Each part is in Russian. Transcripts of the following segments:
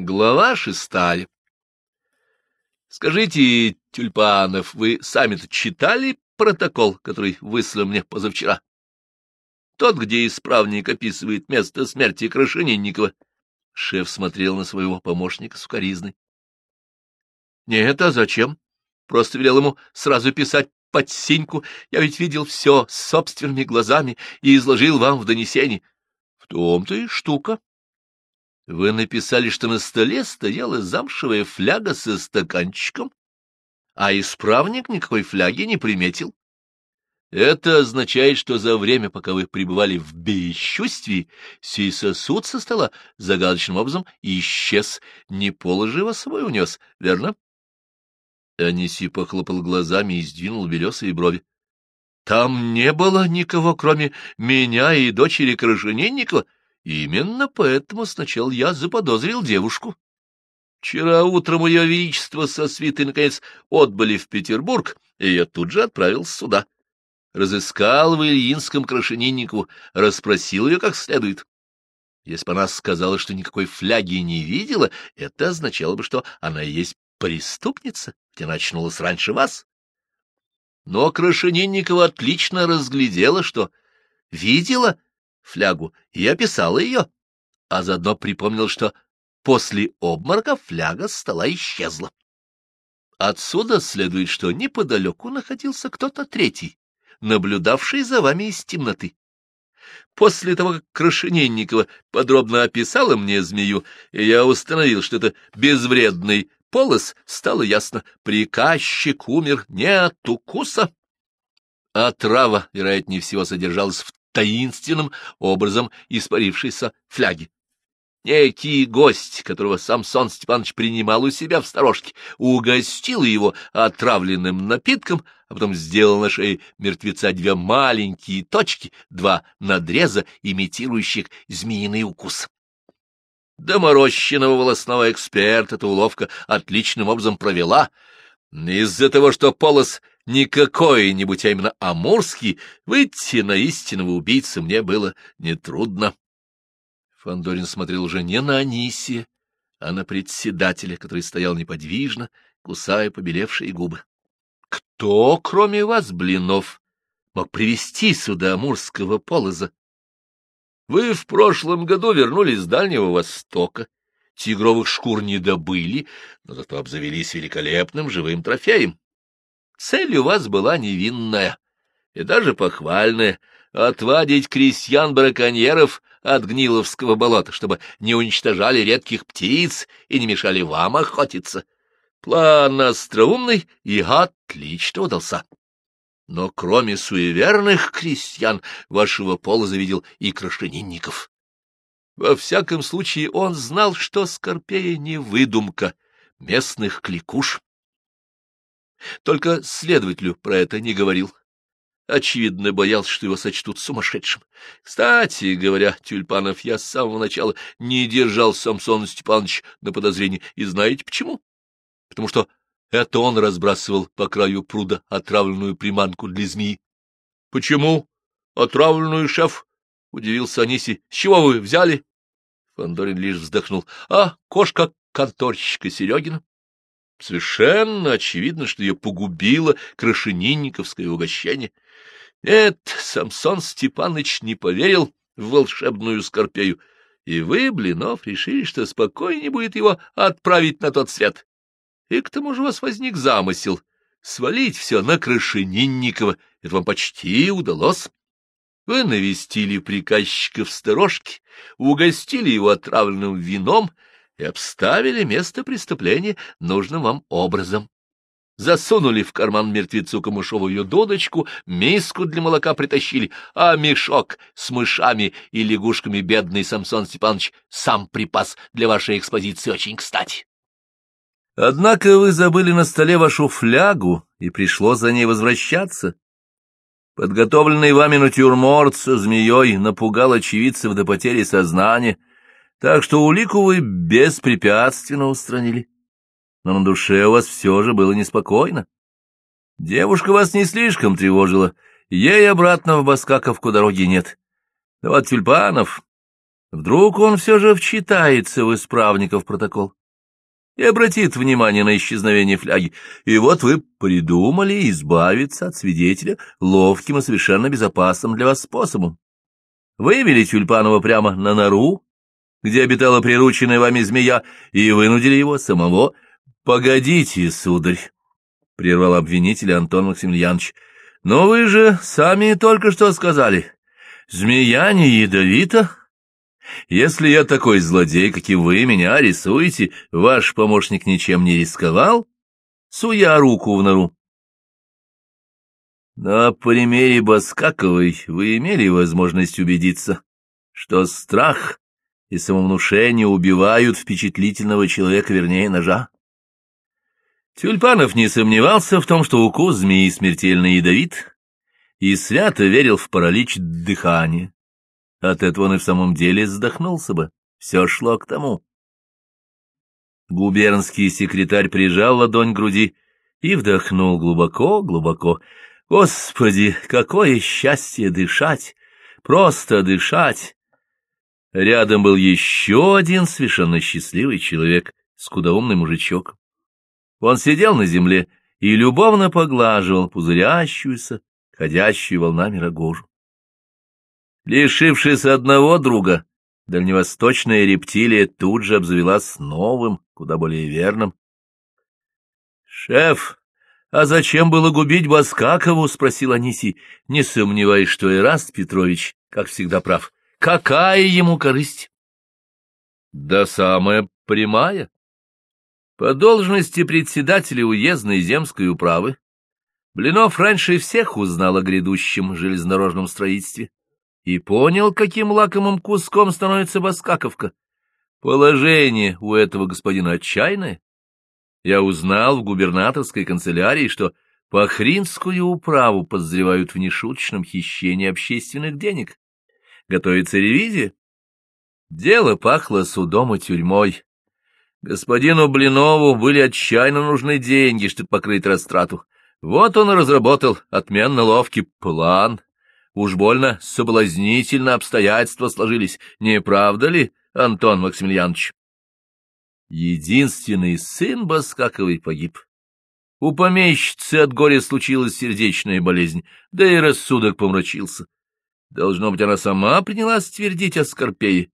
Глава шестая. Скажите, Тюльпанов, вы сами-то читали протокол, который выслали мне позавчера? Тот, где исправник описывает место смерти Крашенинникова. Шеф смотрел на своего помощника сукоризной. — Нет, а зачем? Просто велел ему сразу писать под синьку. Я ведь видел все собственными глазами и изложил вам в донесении. В том-то и штука. Вы написали, что на столе стояла замшевая фляга со стаканчиком, а исправник никакой фляги не приметил. Это означает, что за время, пока вы пребывали в бесчувствии, сей сосуд со стола загадочным образом исчез, не положи его собой унес, верно? Аниси похлопал глазами и сдвинул белесые брови. — Там не было никого, кроме меня и дочери Именно поэтому сначала я заподозрил девушку. Вчера утром ее величество со свитой, наконец, отбыли в Петербург, и я тут же отправился сюда. Разыскал в Ильинском Крашенинникову, расспросил ее как следует. Если бы она сказала, что никакой фляги не видела, это означало бы, что она и есть преступница, хотя начнулась раньше вас. Но Крашенинникова отлично разглядела, что видела флягу и описала ее, а заодно припомнил, что после обморока фляга с стола исчезла. Отсюда следует, что неподалеку находился кто-то третий, наблюдавший за вами из темноты. После того, как Крашенинникова подробно описала мне змею, я установил, что это безвредный полос, стало ясно, приказчик умер не от укуса, а трава, вероятнее всего, содержалась в таинственным образом испарившейся фляги. Некий гость, которого Самсон Степанович принимал у себя в сторожке, угостил его отравленным напитком, а потом сделал на шее мертвеца две маленькие точки, два надреза, имитирующих змеиный укус. Доморощенного волосного эксперта эта уловка отличным образом провела. Из-за того, что полос не какой-нибудь, а именно амурский, выйти на истинного убийцу мне было нетрудно. Фандорин смотрел уже не на Анисия, а на председателя, который стоял неподвижно, кусая побелевшие губы. — Кто, кроме вас, Блинов, мог привести сюда амурского полоза? Вы в прошлом году вернулись с Дальнего Востока, тигровых шкур не добыли, но зато обзавелись великолепным живым трофеем. Цель у вас была невинная и даже похвальная — отвадить крестьян-браконьеров от Гниловского болота, чтобы не уничтожали редких птиц и не мешали вам охотиться. План остроумный и отлично удался. Но кроме суеверных крестьян вашего пола завидел и крашенинников. Во всяком случае он знал, что Скорпея не выдумка местных кликуш. Только следователю про это не говорил. Очевидно, боялся, что его сочтут сумасшедшим. Кстати говоря, Тюльпанов я с самого начала не держал Самсона Степановича на подозрении. И знаете почему? Потому что это он разбрасывал по краю пруда отравленную приманку для змеи. — Почему? Отравленную, шеф? — удивился Аниси. — С чего вы взяли? Фандорин лишь вздохнул. — А, кошка конторщика Серегина. Совершенно очевидно, что ее погубило крашенинниковское угощение. Нет, Самсон Степаныч не поверил в волшебную Скорпею, и вы, Блинов, решили, что спокойнее будет его отправить на тот свет. И к тому же у вас возник замысел свалить все на Крашенинникова. Это вам почти удалось. Вы навестили приказчика в сторожке, угостили его отравленным вином — и обставили место преступления нужным вам образом. Засунули в карман мертвецу Камышову ее дудочку, миску для молока притащили, а мешок с мышами и лягушками бедный Самсон Степанович сам припас для вашей экспозиции очень кстати. Однако вы забыли на столе вашу флягу, и пришло за ней возвращаться. Подготовленный вами натюрморт со змеей напугал очевидцев до потери сознания, так что улику вы беспрепятственно устранили. Но на душе у вас все же было неспокойно. Девушка вас не слишком тревожила, ей обратно в Баскаковку дороги нет. Да вот Тюльпанов, Вдруг он все же вчитается в исправников протокол и обратит внимание на исчезновение фляги. И вот вы придумали избавиться от свидетеля ловким и совершенно безопасным для вас способом. Вывели Тюльпанова прямо на нору, где обитала прирученная вами змея, и вынудили его самого. — Погодите, сударь, — прервал обвинитель Антон Максимiliaнович, — но вы же сами только что сказали, змея не ядовита. Если я такой злодей, как и вы меня рисуете, ваш помощник ничем не рисковал, суя руку в нору. На примере Баскаковой вы имели возможность убедиться, что страх и самовнушение убивают впечатлительного человека вернее ножа. Тюльпанов не сомневался в том, что укус змеи смертельно ядовит, и свято верил в паралич дыхания. От этого он и в самом деле задохнулся бы. Все шло к тому. Губернский секретарь прижал ладонь к груди и вдохнул глубоко-глубоко. Господи, какое счастье дышать! Просто дышать! Рядом был еще один совершенно счастливый человек, скудоумный мужичок. Он сидел на земле и любовно поглаживал пузырящуюся, ходящую волнами рогожу. Лишившись одного друга, дальневосточная рептилия тут же обзавелась новым, куда более верным. — Шеф, а зачем было губить Баскакову? — спросил Анисий, не сомневаясь, что Ираст Петрович, как всегда, прав. Какая ему корысть? — Да самая прямая. По должности председателя уездной земской управы Блинов раньше всех узнал о грядущем железнодорожном строительстве и понял, каким лакомым куском становится Баскаковка. Положение у этого господина отчаянное. Я узнал в губернаторской канцелярии, что Пахринскую управу подозревают в нешуточном хищении общественных денег. Готовится ревизия. Дело пахло судом и тюрьмой. Господину Блинову были отчаянно нужны деньги, чтобы покрыть растрату. Вот он и разработал отменно ловкий план — Уж больно соблазнительно обстоятельства сложились, не правда ли, Антон Максимiliaнович? Единственный сын Баскаковой погиб. У помещицы от горя случилась сердечная болезнь, да и рассудок помрачился. Должно быть, она сама принялась твердить о Скорпее,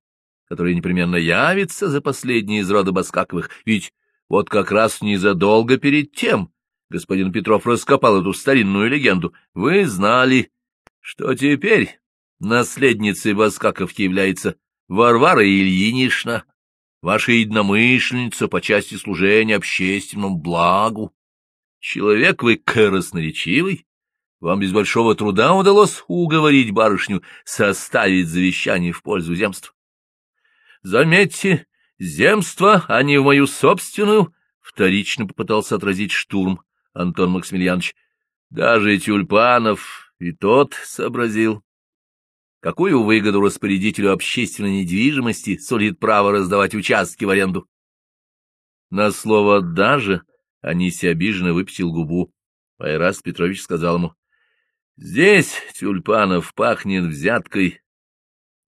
который непременно явится за последней из рода Баскаковых, ведь вот как раз незадолго перед тем господин Петров раскопал эту старинную легенду. Вы знали, что теперь наследницей Баскаковки является Варвара Ильинична, ваша единомышленница по части служения общественному благу. Человек вы красноречивый, вам без большого труда удалось уговорить барышню составить завещание в пользу земства. Заметьте, земство, а не в мою собственную, вторично попытался отразить штурм Антон Максимiliaнович. Даже Тюльпанов и тот сообразил, какую выгоду распорядителю общественной недвижимости сулит право раздавать участки в аренду. На слово «даже» Аниси обиженно выпятил губу. Айрас Петрович сказал ему, — Здесь, Тюльпанов, пахнет взяткой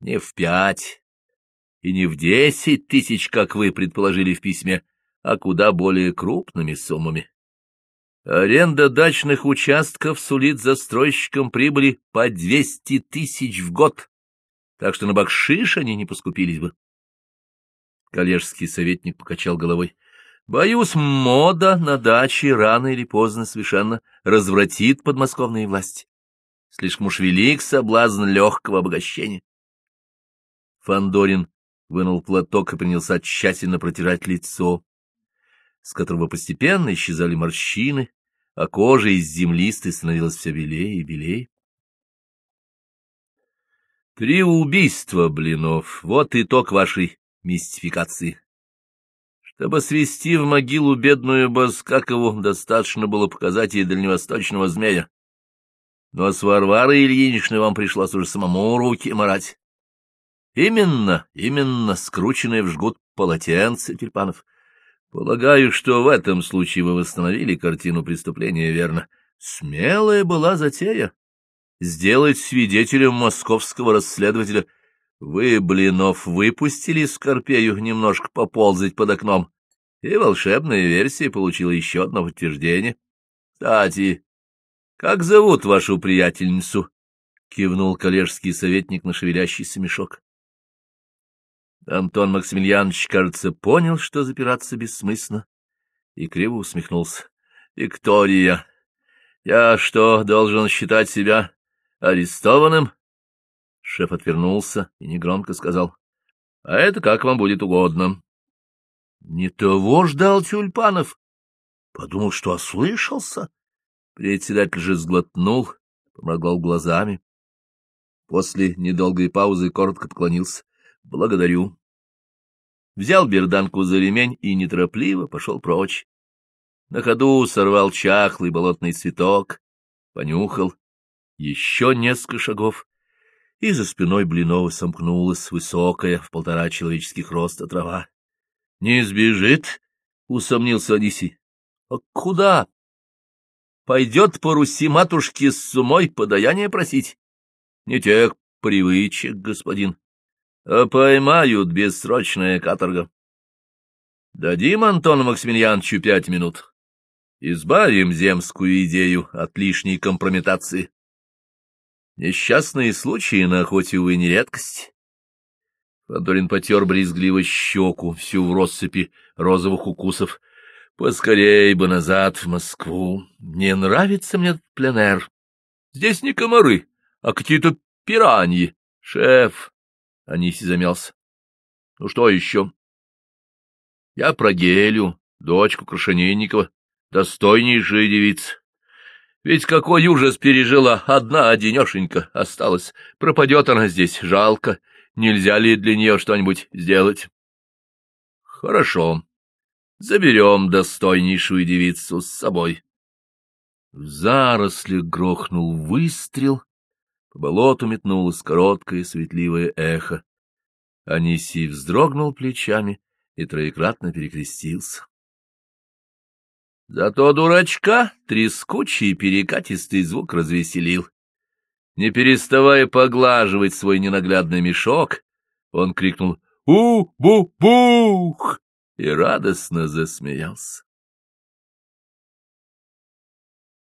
не в пять и не в десять тысяч, как вы предположили в письме, а куда более крупными суммами. Аренда дачных участков сулит застройщикам прибыли по двести тысяч в год, так что на бакшиш они не поскупились бы. Коллежский советник покачал головой. Боюсь, мода на даче рано или поздно совершенно развратит подмосковные власти. Слишком уж велик соблазн легкого обогащения. Фандорин вынул платок и принялся тщательно протирать лицо, с которого постепенно исчезали морщины, а кожа из землистой становилась все белее и белее. Три убийства, Блинов, вот итог вашей мистификации. Чтобы свести в могилу бедную Баскакову, достаточно было показать ей дальневосточного змея. Но с Варварой Ильиничной вам пришлось уже самому руки марать. Именно, именно скрученное в жгут полотенце, Тюльпанов — Полагаю, что в этом случае вы восстановили картину преступления верно. Смелая была затея. Сделать свидетелем московского расследователя Вы, Блинов, выпустили Скорпею немножко поползать под окном, и волшебная версия получила еще одно подтверждение. Кстати, как зовут вашу приятельницу? — кивнул коллежский советник на шевелящийся мешок. Антон Максимiliaнович, кажется, понял, что запираться бессмысленно, и криво усмехнулся. — Виктория, я что, должен считать себя арестованным? Шеф отвернулся и негромко сказал. — А это как вам будет угодно. Не того ждал Тюльпанов. Подумал, что ослышался. Председатель же сглотнул, поморгал глазами. После недолгой паузы коротко поклонился. — Благодарю. Взял берданку за ремень и неторопливо пошел прочь. На ходу сорвал чахлый болотный цветок, понюхал. Еще несколько шагов, и за спиной Блинова сомкнулась высокая в полтора человеческих роста трава. — Не сбежит? — усомнился Анисий. — А куда? — Пойдет по Руси матушке с сумой подаяние просить? — Не тех привычек, господин. А поймают бессрочная каторга. Дадим Антону Максимiliaновичу пять минут. Избавим земскую идею от лишней компрометации. Несчастные случаи на охоте, увы, не редкость. Фандорин потер брезгливо щеку, всю в россыпи розовых укусов. Поскорей бы назад, в Москву. Не нравится мне этот пленэр. Здесь не комары, а какие-то пираньи. Шеф, Аниси замялся. Ну что еще? Я про Гелю, дочку Крашенинникова, достойнейшая девица. Ведь какой ужас пережила, одна одинешенька осталась. Пропадет она здесь, жалко. Нельзя ли для нее что-нибудь сделать? Хорошо. Заберем достойнейшую девицу с собой. В заросли грохнул выстрел, по болоту метнулось короткое светливое эхо. Анисий вздрогнул плечами и троекратно перекрестился. Зато дурачка трескучий перекатистый звук развеселил. Не переставая поглаживать свой ненаглядный мешок, он крикнул «У-бу-бух!» И радостно засмеялся.